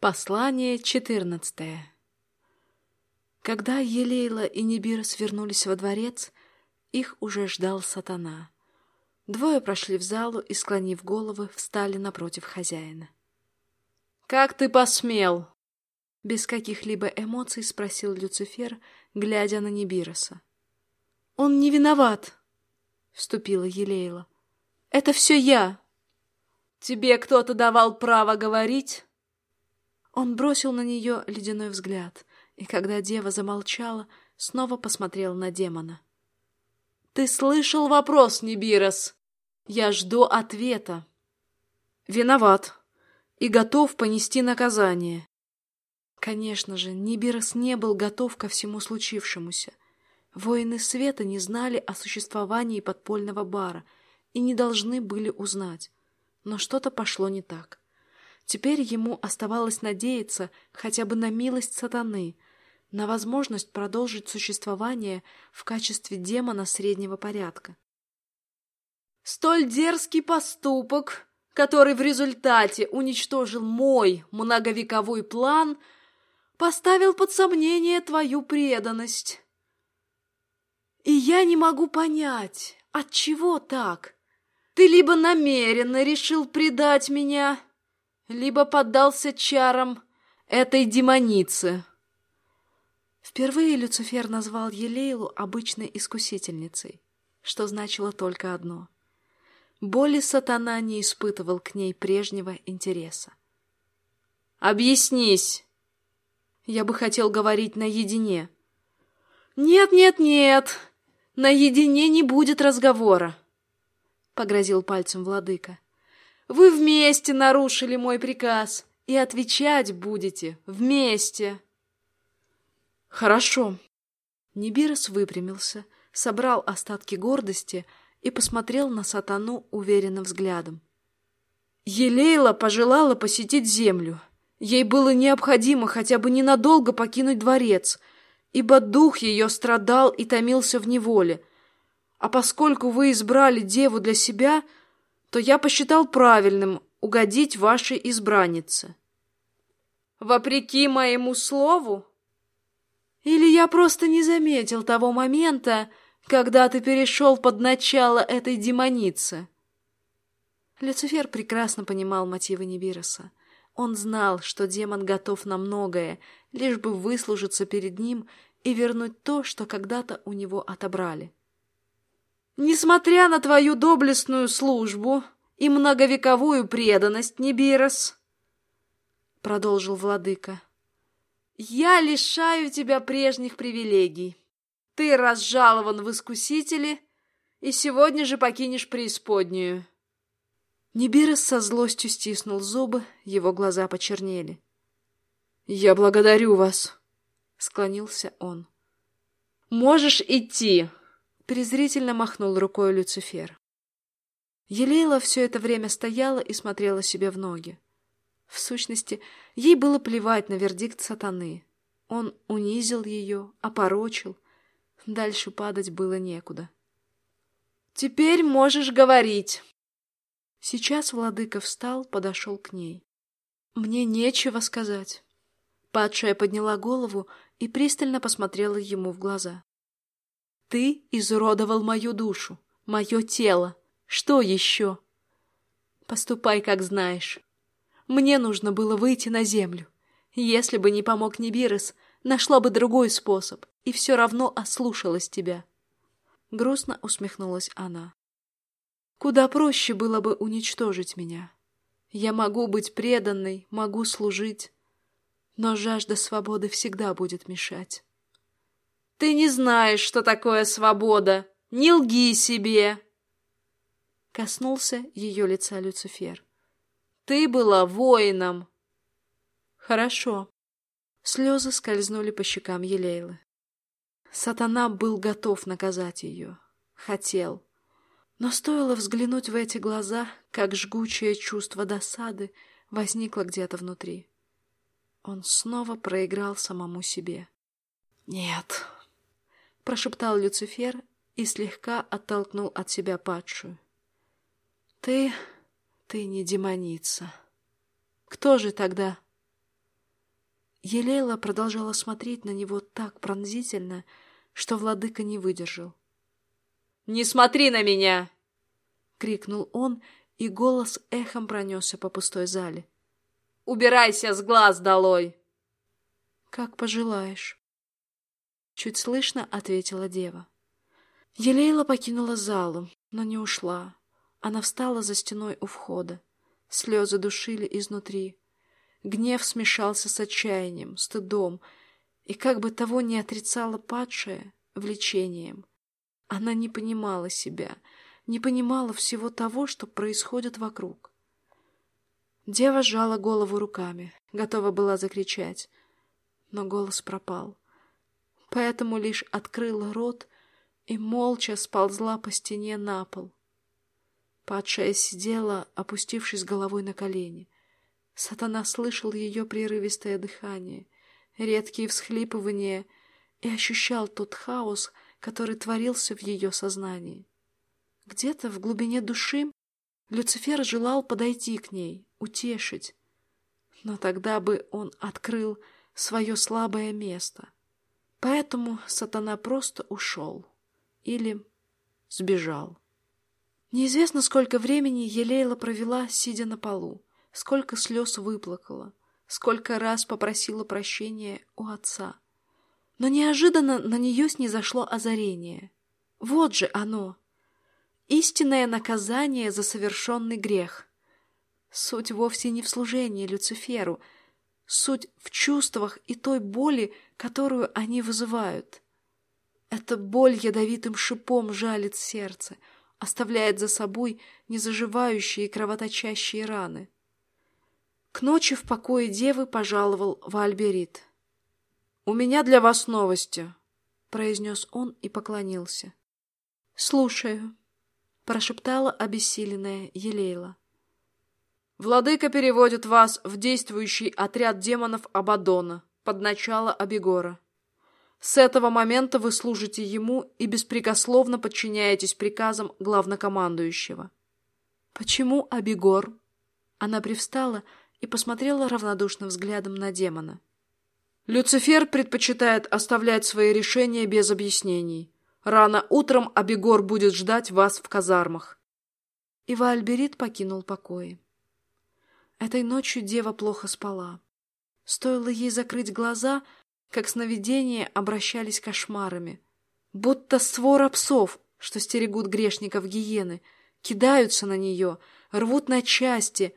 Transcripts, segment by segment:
Послание четырнадцатое Когда Елейла и Нибирос вернулись во дворец, их уже ждал сатана. Двое прошли в залу и, склонив головы, встали напротив хозяина. «Как ты посмел?» Без каких-либо эмоций спросил Люцифер, глядя на Нибироса. «Он не виноват!» — вступила Елейла. «Это все я!» «Тебе кто-то давал право говорить?» Он бросил на нее ледяной взгляд, и когда дева замолчала, снова посмотрел на демона. «Ты слышал вопрос, Нибирос? Я жду ответа». «Виноват и готов понести наказание». Конечно же, Нибирос не был готов ко всему случившемуся. Воины света не знали о существовании подпольного бара и не должны были узнать. Но что-то пошло не так. Теперь ему оставалось надеяться хотя бы на милость сатаны, на возможность продолжить существование в качестве демона среднего порядка. Столь дерзкий поступок, который в результате уничтожил мой многовековой план, поставил под сомнение твою преданность. И я не могу понять, от чего так? Ты либо намеренно решил предать меня, либо поддался чарам этой демоницы. Впервые Люцифер назвал Елейлу обычной искусительницей, что значило только одно. Боли сатана не испытывал к ней прежнего интереса. «Объяснись!» Я бы хотел говорить наедине. «Нет, нет, нет! Наедине не будет разговора!» — погрозил пальцем владыка. Вы вместе нарушили мой приказ, и отвечать будете вместе. Хорошо. Нибирос выпрямился, собрал остатки гордости и посмотрел на сатану уверенным взглядом. Елейла пожелала посетить землю. Ей было необходимо хотя бы ненадолго покинуть дворец, ибо дух ее страдал и томился в неволе. А поскольку вы избрали деву для себя — то я посчитал правильным угодить вашей избраннице. Вопреки моему слову? Или я просто не заметил того момента, когда ты перешел под начало этой демоницы? Люцифер прекрасно понимал мотивы Нибироса. Он знал, что демон готов на многое, лишь бы выслужиться перед ним и вернуть то, что когда-то у него отобрали. Несмотря на твою доблестную службу и многовековую преданность, Небирос, — продолжил владыка, — я лишаю тебя прежних привилегий. Ты разжалован в искусители и сегодня же покинешь преисподнюю. Небирос со злостью стиснул зубы, его глаза почернели. — Я благодарю вас, — склонился он. — Можешь идти, презрительно махнул рукой Люцифер. Елейла все это время стояла и смотрела себе в ноги. В сущности, ей было плевать на вердикт сатаны. Он унизил ее, опорочил. Дальше падать было некуда. «Теперь можешь говорить!» Сейчас владыка встал, подошел к ней. «Мне нечего сказать». Падшая подняла голову и пристально посмотрела ему в глаза. Ты изуродовал мою душу, мое тело. Что еще? Поступай, как знаешь. Мне нужно было выйти на землю. Если бы не помог Нибирос, нашла бы другой способ и все равно ослушалась тебя. Грустно усмехнулась она. Куда проще было бы уничтожить меня. Я могу быть преданной, могу служить, но жажда свободы всегда будет мешать. Ты не знаешь, что такое свобода. Не лги себе. Коснулся ее лица Люцифер. Ты была воином. Хорошо. Слезы скользнули по щекам Елейлы. Сатана был готов наказать ее. Хотел. Но стоило взглянуть в эти глаза, как жгучее чувство досады возникло где-то внутри. Он снова проиграл самому себе. «Нет, — прошептал Люцифер и слегка оттолкнул от себя падшую. «Ты... ты не демоница. Кто же тогда?» Елейла продолжала смотреть на него так пронзительно, что владыка не выдержал. «Не смотри на меня!» — крикнул он, и голос эхом пронесся по пустой зале. «Убирайся с глаз долой!» «Как пожелаешь!» Чуть слышно ответила дева. Елейла покинула залу, но не ушла. Она встала за стеной у входа. Слезы душили изнутри. Гнев смешался с отчаянием, стыдом, и как бы того не отрицала падшая, влечением. Она не понимала себя, не понимала всего того, что происходит вокруг. Дева сжала голову руками, готова была закричать, но голос пропал. Поэтому лишь открыла рот и молча сползла по стене на пол. Падшая сидела, опустившись головой на колени. Сатана слышал ее прерывистое дыхание, редкие всхлипывания и ощущал тот хаос, который творился в ее сознании. Где-то в глубине души Люцифер желал подойти к ней, утешить, но тогда бы он открыл свое слабое место. Поэтому сатана просто ушел или сбежал. Неизвестно, сколько времени Елейла провела, сидя на полу, сколько слез выплакала, сколько раз попросила прощения у отца. Но неожиданно на нее снизошло озарение. Вот же оно, истинное наказание за совершенный грех. Суть вовсе не в служении Люциферу, суть в чувствах и той боли, которую они вызывают. Эта боль ядовитым шипом жалит сердце — оставляет за собой незаживающие кровоточащие раны. К ночи в покое девы пожаловал Вальберит. «У меня для вас новости», — произнес он и поклонился. «Слушаю», — прошептала обессиленная Елейла. «Владыка переводит вас в действующий отряд демонов Абадона под начало Абегора. С этого момента вы служите ему и беспрекословно подчиняетесь приказам главнокомандующего. Почему Абигор? Она привстала и посмотрела равнодушным взглядом на демона. Люцифер предпочитает оставлять свои решения без объяснений. Рано утром Абигор будет ждать вас в казармах. И Вальберит покинул покои. Этой ночью дева плохо спала. Стоило ей закрыть глаза — как сновидения обращались кошмарами. Будто свора псов, что стерегут грешников гиены, кидаются на нее, рвут на части,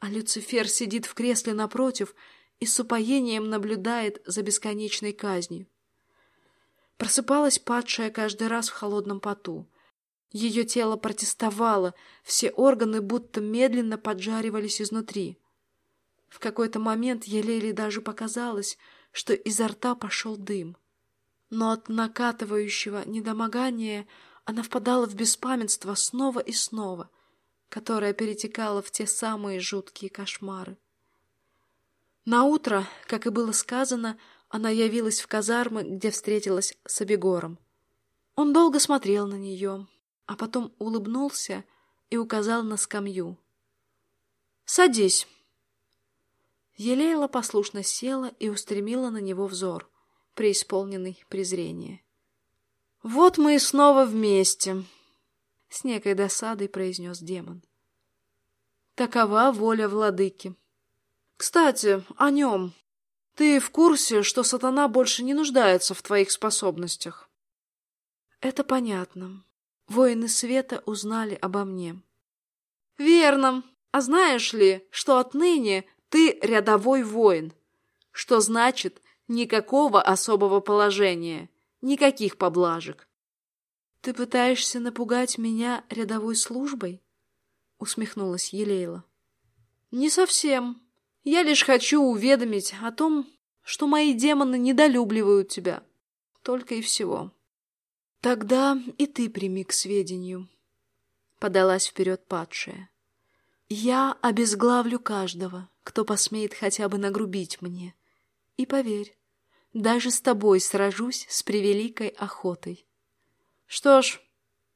а Люцифер сидит в кресле напротив и с упоением наблюдает за бесконечной казнью. Просыпалась падшая каждый раз в холодном поту. Ее тело протестовало, все органы будто медленно поджаривались изнутри. В какой-то момент Елеле даже показалось, что изо рта пошел дым. Но от накатывающего недомогания она впадала в беспамятство снова и снова, которое перетекало в те самые жуткие кошмары. На утро, как и было сказано, она явилась в казармы, где встретилась с Абегором. Он долго смотрел на нее, а потом улыбнулся и указал на скамью. «Садись». Елейла послушно села и устремила на него взор, преисполненный презрения. «Вот мы и снова вместе!» — с некой досадой произнес демон. «Такова воля владыки. Кстати, о нем. Ты в курсе, что сатана больше не нуждается в твоих способностях?» «Это понятно. Воины света узнали обо мне». «Верно. А знаешь ли, что отныне ты рядовой воин, что значит никакого особого положения, никаких поблажек. Ты пытаешься напугать меня рядовой службой? Усмехнулась Елейла. Не совсем. Я лишь хочу уведомить о том, что мои демоны недолюбливают тебя. Только и всего. Тогда и ты прими к сведению. Подалась вперед падшая. Я обезглавлю каждого, кто посмеет хотя бы нагрубить мне. И поверь, даже с тобой сражусь с превеликой охотой. — Что ж,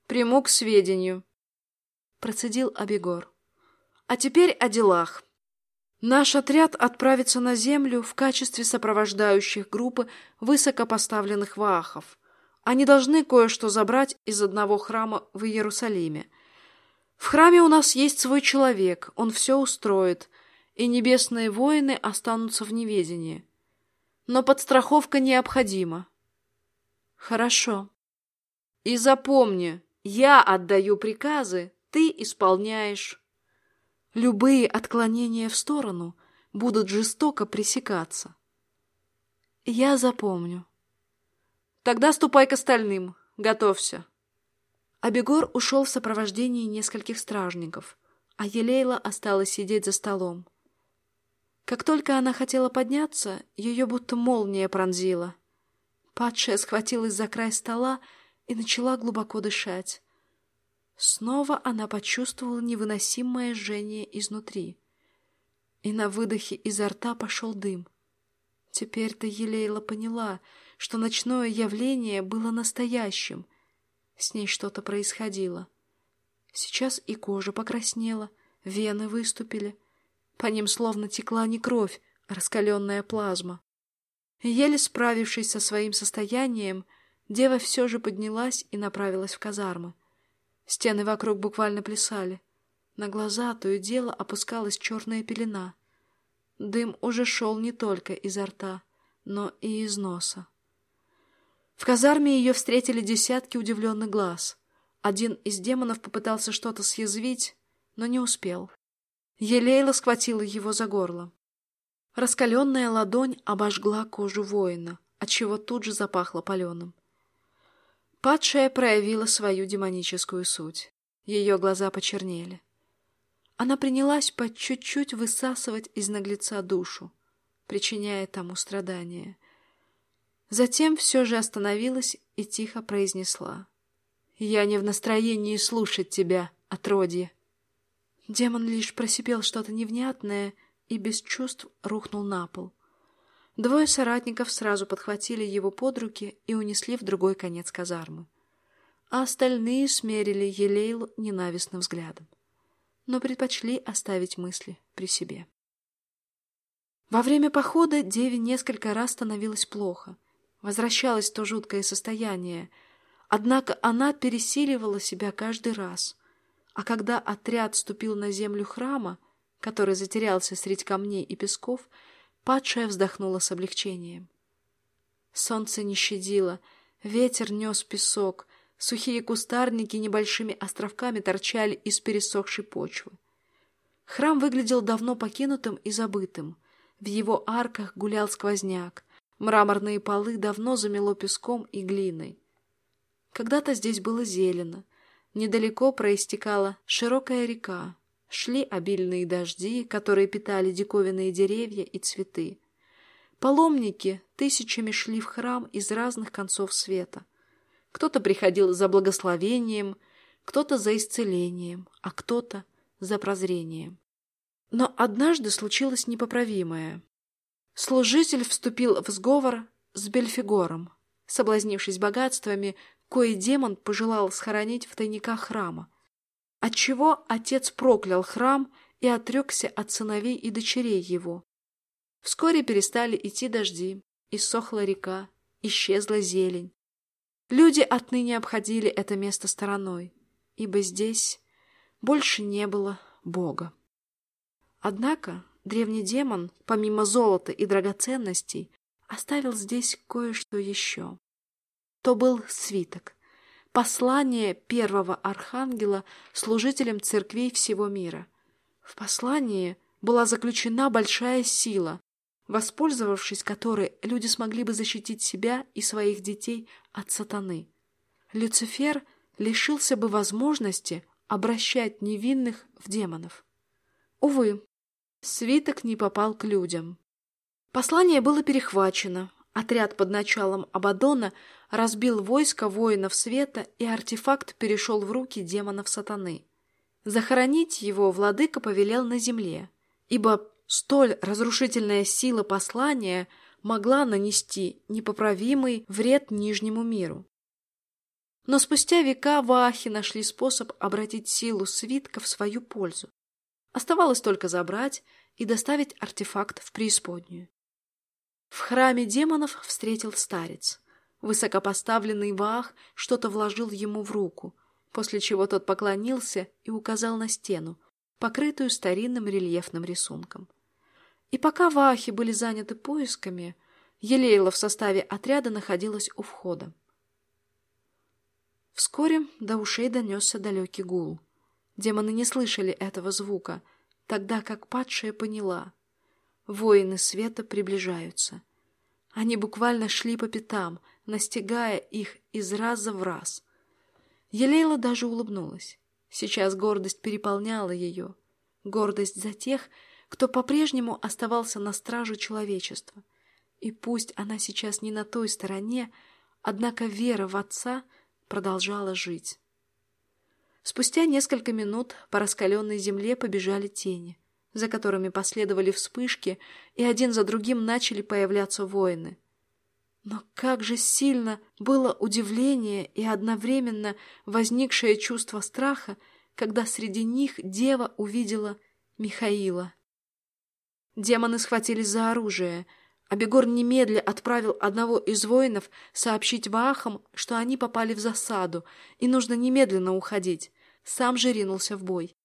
приму к сведению, — процедил Абегор. — А теперь о делах. Наш отряд отправится на землю в качестве сопровождающих группы высокопоставленных ваахов. Они должны кое-что забрать из одного храма в Иерусалиме. В храме у нас есть свой человек, он все устроит, и небесные воины останутся в неведении. Но подстраховка необходима. Хорошо. И запомни, я отдаю приказы, ты исполняешь. Любые отклонения в сторону будут жестоко пресекаться. Я запомню. Тогда ступай к остальным. Готовься. Абегор ушел в сопровождении нескольких стражников, а Елейла осталась сидеть за столом. Как только она хотела подняться, ее будто молния пронзила. Падшая схватилась за край стола и начала глубоко дышать. Снова она почувствовала невыносимое жжение изнутри. И на выдохе изо рта пошел дым. Теперь-то Елейла поняла, что ночное явление было настоящим. С ней что-то происходило. Сейчас и кожа покраснела, вены выступили. По ним словно текла не кровь, а раскаленная плазма. Еле справившись со своим состоянием, дева все же поднялась и направилась в казармы. Стены вокруг буквально плясали. На глаза то и дело опускалась черная пелена. Дым уже шел не только изо рта, но и из носа. В казарме ее встретили десятки удивленных глаз. Один из демонов попытался что-то съязвить, но не успел. Елейла схватила его за горло. Раскаленная ладонь обожгла кожу воина, отчего тут же запахло паленым. Падшая проявила свою демоническую суть. Ее глаза почернели. Она принялась по чуть-чуть высасывать из наглеца душу, причиняя тому страдания. Затем все же остановилась и тихо произнесла. «Я не в настроении слушать тебя, отродье». Демон лишь просипел что-то невнятное и без чувств рухнул на пол. Двое соратников сразу подхватили его под руки и унесли в другой конец казармы. А остальные смерили Елейлу ненавистным взглядом, но предпочли оставить мысли при себе. Во время похода Деве несколько раз становилось плохо. Возвращалось то жуткое состояние, однако она пересиливала себя каждый раз. А когда отряд ступил на землю храма, который затерялся среди камней и песков, Падшая вздохнула с облегчением. Солнце не щадило, ветер нес песок, сухие кустарники небольшими островками торчали из пересохшей почвы. Храм выглядел давно покинутым и забытым. В его арках гулял сквозняк, мраморные полы давно замело песком и глиной. Когда-то здесь было зелено, недалеко проистекала широкая река, Шли обильные дожди, которые питали диковинные деревья и цветы. Паломники тысячами шли в храм из разных концов света. Кто-то приходил за благословением, кто-то за исцелением, а кто-то за прозрением. Но однажды случилось непоправимое. Служитель вступил в сговор с Бельфигором, соблазнившись богатствами, кое демон пожелал схоронить в тайниках храма отчего отец проклял храм и отрекся от сыновей и дочерей его. Вскоре перестали идти дожди, иссохла река, исчезла зелень. Люди отныне обходили это место стороной, ибо здесь больше не было Бога. Однако древний демон, помимо золота и драгоценностей, оставил здесь кое-что еще. То был свиток, послание первого архангела служителям церквей всего мира. В послании была заключена большая сила, воспользовавшись которой люди смогли бы защитить себя и своих детей от сатаны. Люцифер лишился бы возможности обращать невинных в демонов. Увы, свиток не попал к людям. Послание было перехвачено, Отряд под началом Абадона разбил войско воинов света, и артефакт перешел в руки демонов сатаны. Захоронить его владыка повелел на земле, ибо столь разрушительная сила послания могла нанести непоправимый вред Нижнему миру. Но спустя века вахи нашли способ обратить силу свитка в свою пользу. Оставалось только забрать и доставить артефакт в преисподнюю. В храме демонов встретил старец. Высокопоставленный Ваах что-то вложил ему в руку, после чего тот поклонился и указал на стену, покрытую старинным рельефным рисунком. И пока Ваахи были заняты поисками, Елейла в составе отряда находилась у входа. Вскоре до ушей донесся далекий гул. Демоны не слышали этого звука, тогда как падшая поняла. Воины света приближаются. Они буквально шли по пятам, настигая их из раза в раз. Елейла даже улыбнулась. Сейчас гордость переполняла ее. Гордость за тех, кто по-прежнему оставался на страже человечества. И пусть она сейчас не на той стороне, однако вера в Отца — продолжала жить. Спустя несколько минут по раскаленной земле побежали тени, за которыми последовали вспышки, и один за другим начали появляться воины. Но как же сильно было удивление и одновременно возникшее чувство страха, когда среди них дева увидела Михаила. Демоны схватились за оружие — Абегор немедля отправил одного из воинов сообщить Ваахам, что они попали в засаду, и нужно немедленно уходить. Сам же ринулся в бой.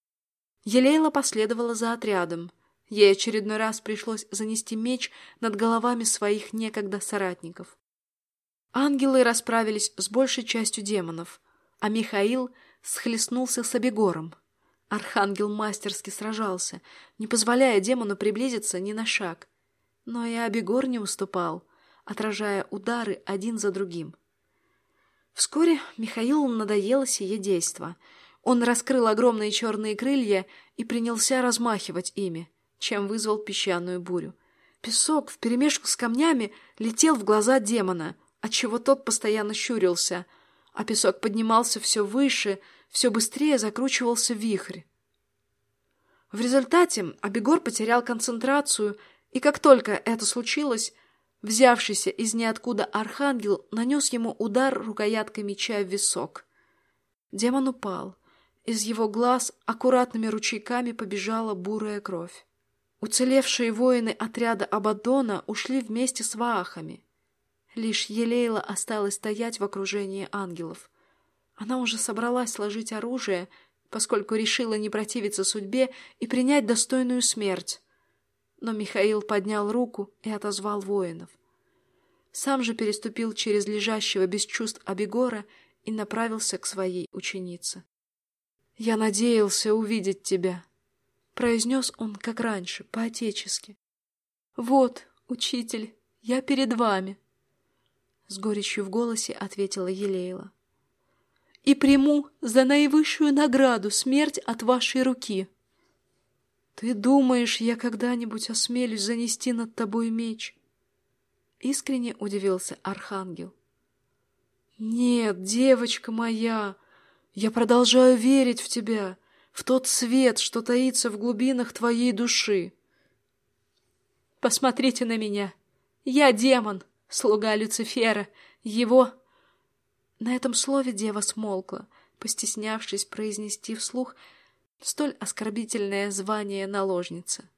Елейла последовала за отрядом. Ей очередной раз пришлось занести меч над головами своих некогда соратников. Ангелы расправились с большей частью демонов, а Михаил схлестнулся с Абегором. Архангел мастерски сражался, не позволяя демону приблизиться ни на шаг. Но и Абегор не уступал, отражая удары один за другим. Вскоре Михаилу надоело сие действо. Он раскрыл огромные черные крылья и принялся размахивать ими, чем вызвал песчаную бурю. Песок вперемешку с камнями летел в глаза демона, отчего тот постоянно щурился, а песок поднимался все выше, все быстрее закручивался вихрь. В результате Абегор потерял концентрацию и как только это случилось, взявшийся из ниоткуда архангел нанес ему удар рукояткой меча в висок. Демон упал. Из его глаз аккуратными ручейками побежала бурая кровь. Уцелевшие воины отряда Абаддона ушли вместе с ваахами. Лишь Елейла осталась стоять в окружении ангелов. Она уже собралась сложить оружие, поскольку решила не противиться судьбе и принять достойную смерть но Михаил поднял руку и отозвал воинов. Сам же переступил через лежащего без чувств Абегора и направился к своей ученице. «Я надеялся увидеть тебя», — произнес он, как раньше, по-отечески. «Вот, учитель, я перед вами», — с горечью в голосе ответила Елейла. «И приму за наивысшую награду смерть от вашей руки». Ты думаешь, я когда-нибудь осмелюсь занести над тобой меч? Искренне удивился Архангел. Нет, девочка моя, я продолжаю верить в тебя, в тот свет, что таится в глубинах твоей души. Посмотрите на меня. Я демон, слуга Люцифера, его... На этом слове дева смолкла, постеснявшись произнести вслух столь оскорбительное звание наложницы.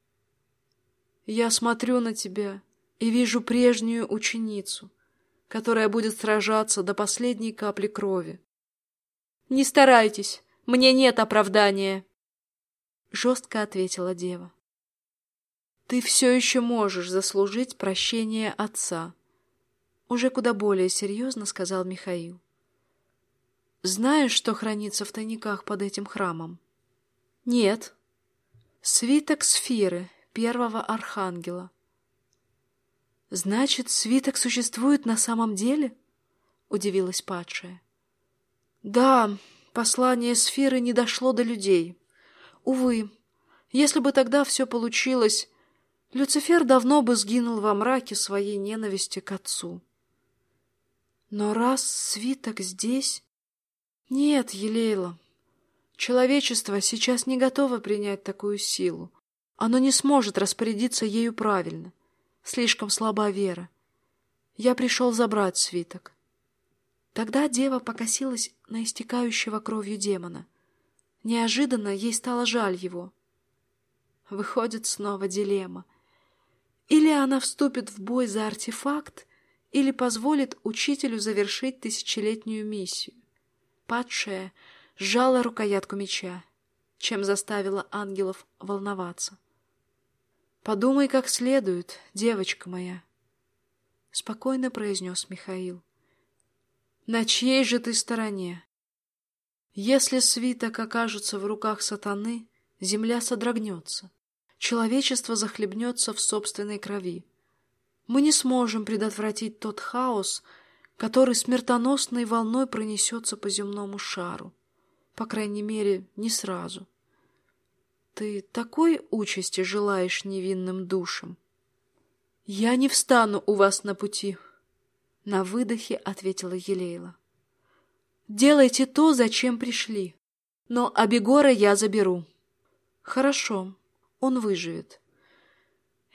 Я смотрю на тебя и вижу прежнюю ученицу, которая будет сражаться до последней капли крови. Не старайтесь, мне нет оправдания, жестко ответила дева. Ты все еще можешь заслужить прощение отца, уже куда более серьезно сказал Михаил. Знаешь, что хранится в тайниках под этим храмом? Нет. Свиток сферы первого архангела. Значит, свиток существует на самом деле? Удивилась падшая. Да, послание сферы не дошло до людей. Увы, если бы тогда все получилось, Люцифер давно бы сгинул во мраке своей ненависти к отцу. Но раз свиток здесь... Нет, Елейла, Человечество сейчас не готово принять такую силу. Оно не сможет распорядиться ею правильно. Слишком слаба вера. Я пришел забрать свиток. Тогда дева покосилась на истекающего кровью демона. Неожиданно ей стало жаль его. Выходит снова дилемма. Или она вступит в бой за артефакт, или позволит учителю завершить тысячелетнюю миссию. Падшая сжала рукоятку меча, чем заставила ангелов волноваться. «Подумай как следует, девочка моя», — спокойно произнес Михаил. «На чьей же ты стороне? Если свиток окажется в руках сатаны, земля содрогнется, человечество захлебнется в собственной крови. Мы не сможем предотвратить тот хаос, который смертоносной волной пронесется по земному шару. По крайней мере, не сразу. Ты такой участи желаешь невинным душам? Я не встану у вас на пути, — на выдохе ответила Елейла. Делайте то, зачем пришли. Но Абегора я заберу. Хорошо, он выживет.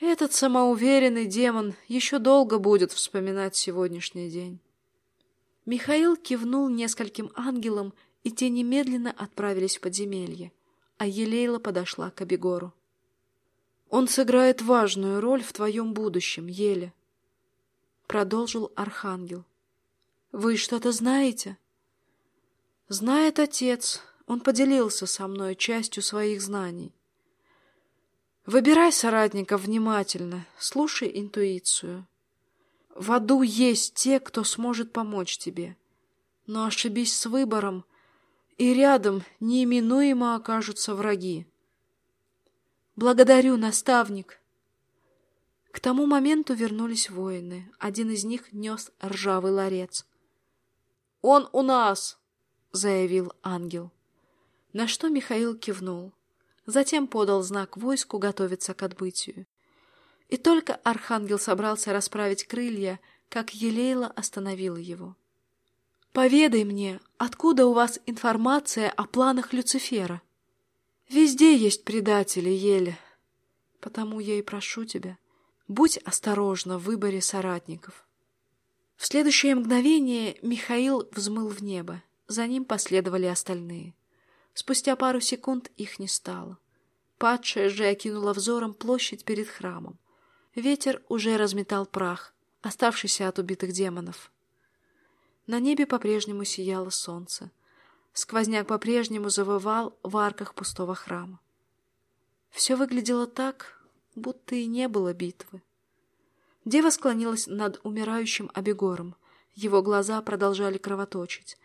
Этот самоуверенный демон еще долго будет вспоминать сегодняшний день. Михаил кивнул нескольким ангелам, и те немедленно отправились в подземелье, а Елейла подошла к Абегору. «Он сыграет важную роль в твоем будущем, Еле», — продолжил Архангел. «Вы что-то знаете?» Знает отец, он поделился со мной частью своих знаний. Выбирай соратников внимательно, слушай интуицию. В аду есть те, кто сможет помочь тебе. Но ошибись с выбором, и рядом неименуемо окажутся враги. Благодарю, наставник. К тому моменту вернулись воины. Один из них нес ржавый ларец. «Он у нас!» — заявил ангел. На что Михаил кивнул. Затем подал знак войску готовиться к отбытию. И только архангел собрался расправить крылья, как Елейла остановила его. «Поведай мне, откуда у вас информация о планах Люцифера? Везде есть предатели, Еле. Потому я и прошу тебя, будь осторожна в выборе соратников». В следующее мгновение Михаил взмыл в небо. За ним последовали остальные. Спустя пару секунд их не стало. Падшая же окинула взором площадь перед храмом. Ветер уже разметал прах, оставшийся от убитых демонов. На небе по-прежнему сияло солнце. Сквозняк по-прежнему завывал в арках пустого храма. Все выглядело так, будто и не было битвы. Дева склонилась над умирающим Абегором. Его глаза продолжали кровоточить.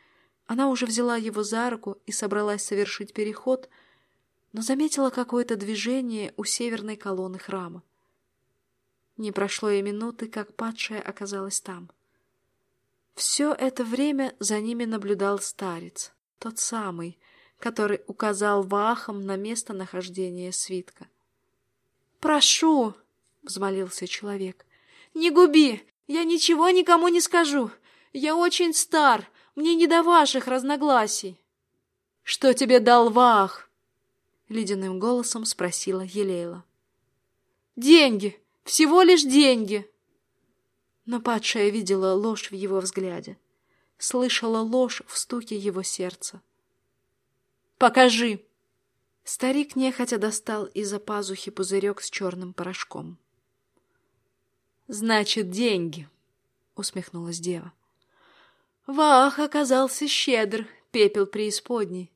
Она уже взяла его за руку и собралась совершить переход, но заметила какое-то движение у северной колонны храма. Не прошло и минуты, как падшая оказалась там. Все это время за ними наблюдал старец, тот самый, который указал Ваахам на место нахождения свитка. «Прошу!» — взмолился человек. «Не губи! Я ничего никому не скажу! Я очень стар, мне не до ваших разногласий. — Что тебе дал Вах? — ледяным голосом спросила Елейла. — Деньги! Всего лишь деньги! Но падшая видела ложь в его взгляде, слышала ложь в стуке его сердца. «Покажи!» Старик нехотя достал из-за пазухи пузырек с черным порошком. «Значит, деньги!» — усмехнулась дева. Вах оказался щедр, пепел преисподней.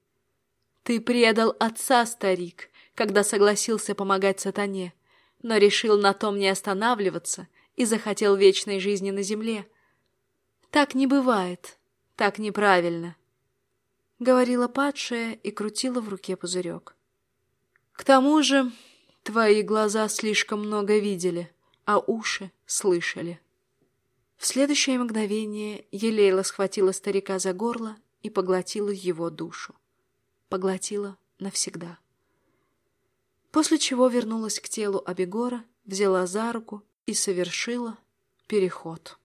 Ты предал отца, старик, когда согласился помогать сатане, но решил на том не останавливаться и захотел вечной жизни на земле. Так не бывает, так неправильно, — говорила падшая и крутила в руке пузырек. К тому же твои глаза слишком много видели, а уши слышали. В следующее мгновение Елейла схватила старика за горло и поглотила его душу. Поглотила навсегда. После чего вернулась к телу Абегора, взяла за руку и совершила переход.